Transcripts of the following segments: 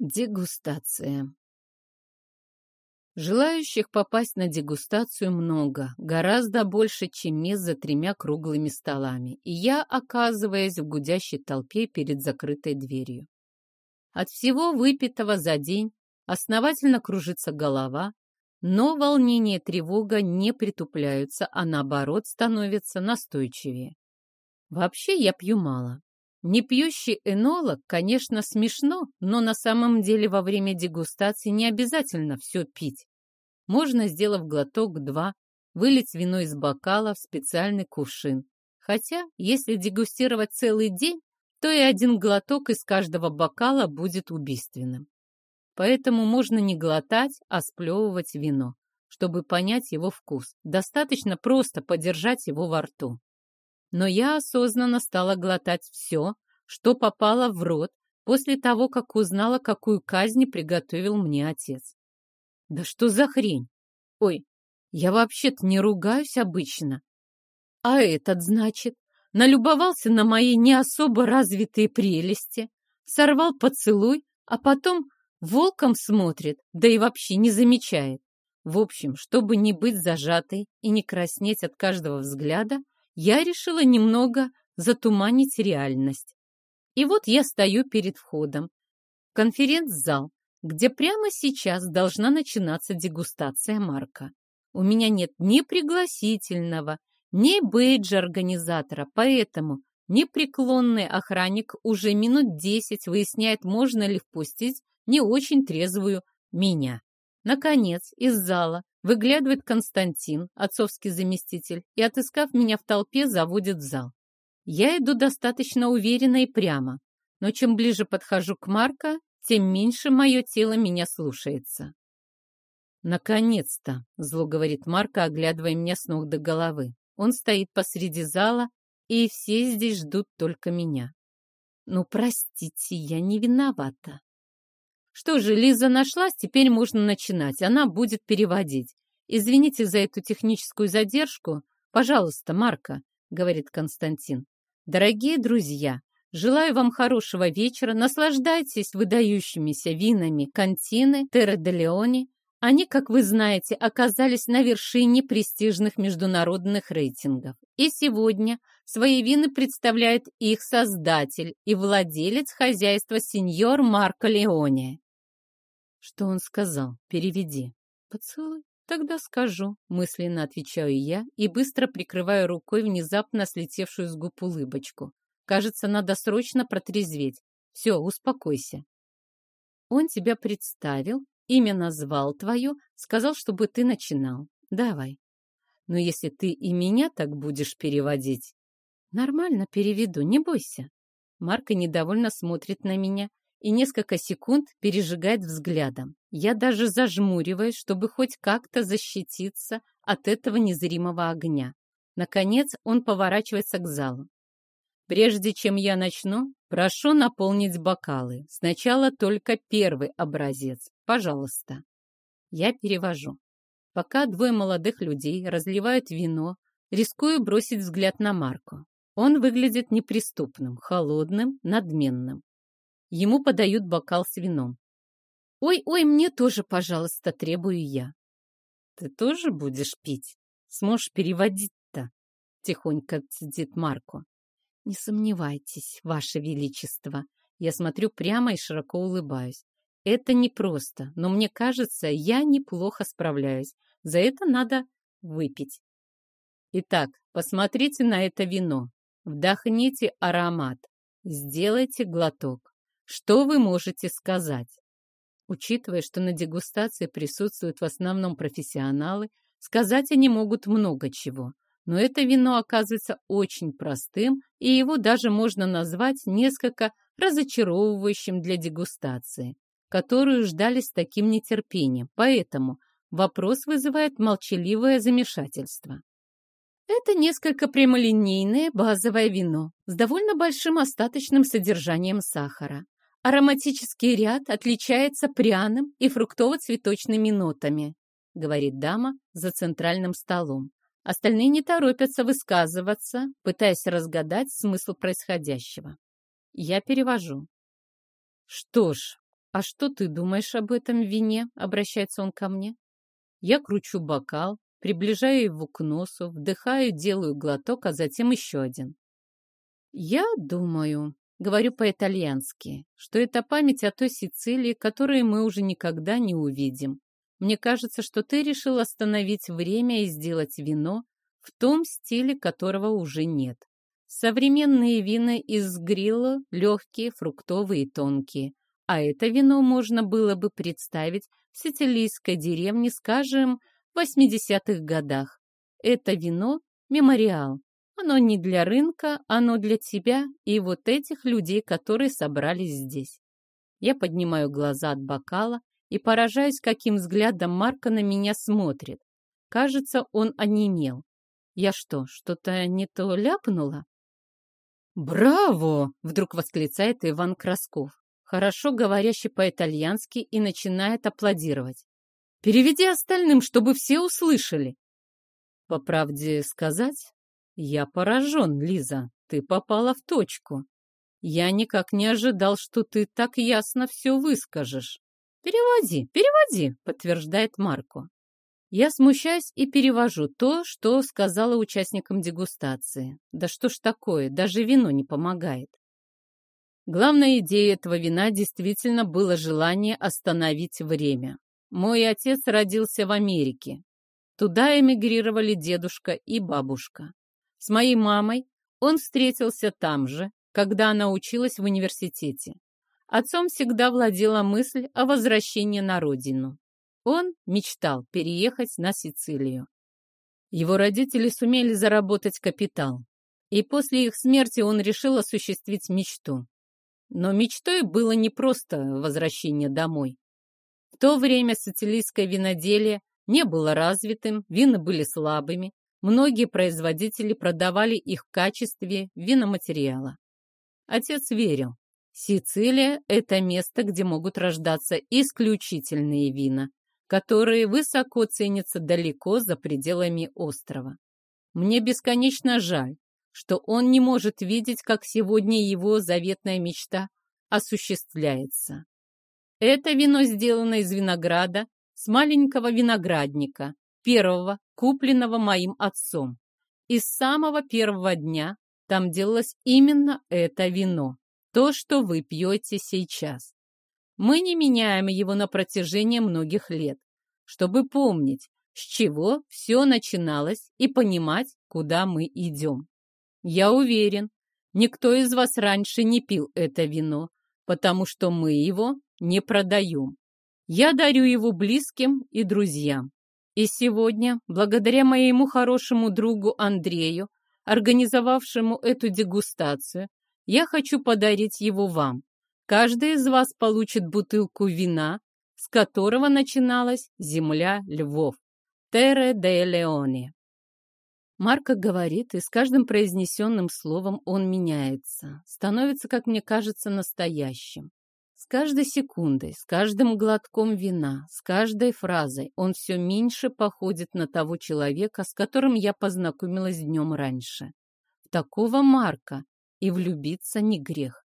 Дегустация. Желающих попасть на дегустацию много, гораздо больше, чем мест за тремя круглыми столами, и я оказываюсь в гудящей толпе перед закрытой дверью. От всего выпитого за день основательно кружится голова, но волнение и тревога не притупляются, а наоборот становятся настойчивее. Вообще я пью мало, Непьющий энолог, конечно, смешно, но на самом деле во время дегустации не обязательно все пить. Можно, сделав глоток-два, вылить вино из бокала в специальный кувшин. Хотя, если дегустировать целый день, то и один глоток из каждого бокала будет убийственным. Поэтому можно не глотать, а сплевывать вино. Чтобы понять его вкус, достаточно просто подержать его во рту. Но я осознанно стала глотать все, что попало в рот после того, как узнала, какую казнь приготовил мне отец. Да что за хрень? Ой, я вообще-то не ругаюсь обычно. А этот, значит, налюбовался на мои не особо развитые прелести, сорвал поцелуй, а потом волком смотрит, да и вообще не замечает. В общем, чтобы не быть зажатой и не краснеть от каждого взгляда, я решила немного затуманить реальность. И вот я стою перед входом конференц-зал, где прямо сейчас должна начинаться дегустация Марка. У меня нет ни пригласительного, ни бейджа организатора, поэтому непреклонный охранник уже минут десять выясняет, можно ли впустить не очень трезвую меня. Наконец, из зала Выглядывает Константин, отцовский заместитель, и, отыскав меня в толпе, заводит в зал. Я иду достаточно уверенно и прямо, но чем ближе подхожу к Марка, тем меньше мое тело меня слушается. «Наконец-то!» — зло говорит Марка, оглядывая меня с ног до головы. Он стоит посреди зала, и все здесь ждут только меня. «Ну, простите, я не виновата. Что же, Лиза нашлась, теперь можно начинать. Она будет переводить. Извините за эту техническую задержку. Пожалуйста, Марка, говорит Константин. Дорогие друзья, желаю вам хорошего вечера. Наслаждайтесь выдающимися винами Кантины, Терра де Леоне. Они, как вы знаете, оказались на вершине престижных международных рейтингов. И сегодня свои вины представляет их создатель и владелец хозяйства сеньор Марко Леоне. Что он сказал? Переведи. Поцелуй. Тогда скажу, мысленно отвечаю я и быстро прикрываю рукой внезапно слетевшую с губ улыбочку. Кажется, надо срочно протрезветь. Все, успокойся. Он тебя представил, имя назвал твое, сказал, чтобы ты начинал. Давай. Но если ты и меня так будешь переводить... Нормально переведу, не бойся. Марка недовольно смотрит на меня, и несколько секунд пережигает взглядом. Я даже зажмуриваюсь, чтобы хоть как-то защититься от этого незримого огня. Наконец он поворачивается к залу. Прежде чем я начну, прошу наполнить бокалы. Сначала только первый образец. Пожалуйста. Я перевожу. Пока двое молодых людей разливают вино, рискую бросить взгляд на Марку. Он выглядит неприступным, холодным, надменным. Ему подают бокал с вином. «Ой-ой, мне тоже, пожалуйста, требую я». «Ты тоже будешь пить? Сможешь переводить-то?» Тихонько цедит Марко. «Не сомневайтесь, Ваше Величество». Я смотрю прямо и широко улыбаюсь. Это непросто, но мне кажется, я неплохо справляюсь. За это надо выпить. Итак, посмотрите на это вино. Вдохните аромат. Сделайте глоток. Что вы можете сказать? Учитывая, что на дегустации присутствуют в основном профессионалы, сказать они могут много чего. Но это вино оказывается очень простым, и его даже можно назвать несколько разочаровывающим для дегустации, которую ждали с таким нетерпением. Поэтому вопрос вызывает молчаливое замешательство. Это несколько прямолинейное базовое вино с довольно большим остаточным содержанием сахара. Ароматический ряд отличается пряным и фруктово-цветочными нотами, говорит дама за центральным столом. Остальные не торопятся высказываться, пытаясь разгадать смысл происходящего. Я перевожу. Что ж, «А что ты думаешь об этом вине?» — обращается он ко мне. Я кручу бокал, приближаю его к носу, вдыхаю, делаю глоток, а затем еще один. «Я думаю, говорю по-итальянски, что это память о той Сицилии, которую мы уже никогда не увидим. Мне кажется, что ты решил остановить время и сделать вино в том стиле, которого уже нет. Современные вина из грилла легкие, фруктовые и тонкие, а это вино можно было бы представить в сицилийской деревне, скажем, в 80-х годах. Это вино – мемориал. Оно не для рынка, оно для тебя и вот этих людей, которые собрались здесь. Я поднимаю глаза от бокала и поражаюсь, каким взглядом Марка на меня смотрит. Кажется, он онемел. Я что, что-то не то ляпнула? «Браво!» — вдруг восклицает Иван Красков, хорошо говорящий по-итальянски, и начинает аплодировать. «Переведи остальным, чтобы все услышали!» По правде сказать, я поражен, Лиза, ты попала в точку. Я никак не ожидал, что ты так ясно все выскажешь. Переводи, переводи, подтверждает Марко. Я смущаюсь и перевожу то, что сказала участникам дегустации. Да что ж такое, даже вино не помогает. Главная идея этого вина действительно было желание остановить время. Мой отец родился в Америке. Туда эмигрировали дедушка и бабушка. С моей мамой он встретился там же, когда она училась в университете. Отцом всегда владела мысль о возвращении на родину. Он мечтал переехать на Сицилию. Его родители сумели заработать капитал, и после их смерти он решил осуществить мечту. Но мечтой было не просто возвращение домой. В то время сицилийское виноделие не было развитым, вина были слабыми, многие производители продавали их в качестве виноматериала. Отец верил, Сицилия – это место, где могут рождаться исключительные вина, которые высоко ценятся далеко за пределами острова. Мне бесконечно жаль, что он не может видеть, как сегодня его заветная мечта осуществляется. Это вино сделано из винограда с маленького виноградника, первого, купленного моим отцом. И с самого первого дня там делалось именно это вино, то, что вы пьете сейчас. Мы не меняем его на протяжении многих лет, чтобы помнить, с чего все начиналось и понимать, куда мы идем. Я уверен, никто из вас раньше не пил это вино, потому что мы его не продаем. Я дарю его близким и друзьям. И сегодня, благодаря моему хорошему другу Андрею, организовавшему эту дегустацию, я хочу подарить его вам. Каждый из вас получит бутылку вина, с которого начиналась земля львов. Терре де Леоне. Марко говорит, и с каждым произнесенным словом он меняется, становится, как мне кажется, настоящим. Каждой секундой, с каждым глотком вина, с каждой фразой он все меньше походит на того человека, с которым я познакомилась днем раньше. В такого Марка и влюбиться не грех.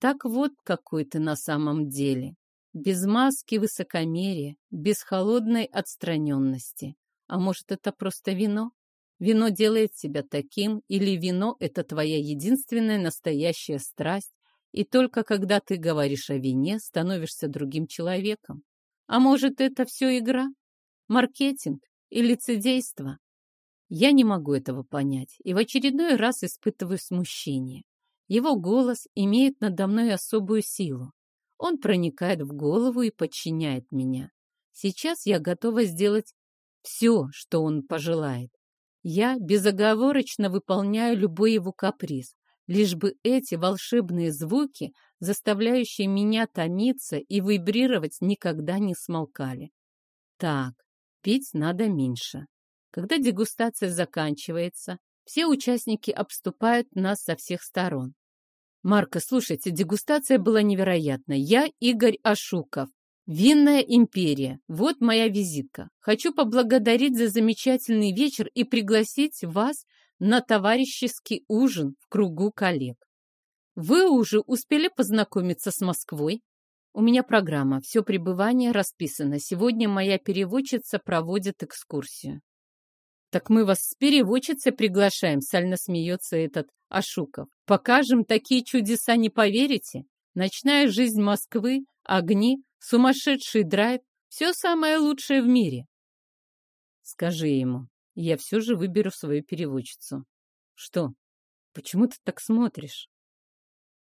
Так вот какой ты на самом деле. Без маски высокомерия, без холодной отстраненности. А может, это просто вино? Вино делает тебя таким, или вино — это твоя единственная настоящая страсть, и только когда ты говоришь о вине, становишься другим человеком. А может, это все игра? Маркетинг и лицедейство? Я не могу этого понять и в очередной раз испытываю смущение. Его голос имеет надо мной особую силу. Он проникает в голову и подчиняет меня. Сейчас я готова сделать все, что он пожелает. Я безоговорочно выполняю любой его каприз, лишь бы эти волшебные звуки, заставляющие меня томиться и вибрировать, никогда не смолкали. Так, пить надо меньше. Когда дегустация заканчивается, все участники обступают нас со всех сторон. Марка, слушайте, дегустация была невероятной. Я Игорь Ашуков. Винная империя. Вот моя визитка. Хочу поблагодарить за замечательный вечер и пригласить вас на товарищеский ужин в кругу коллег. Вы уже успели познакомиться с Москвой? У меня программа, все пребывание расписано. Сегодня моя переводчица проводит экскурсию. Так мы вас с переводчицей приглашаем, сально смеется этот Ашуков. Покажем такие чудеса, не поверите? Ночная жизнь Москвы, огни, сумасшедший драйв, все самое лучшее в мире. Скажи ему, я все же выберу свою переводчицу. Что? Почему ты так смотришь?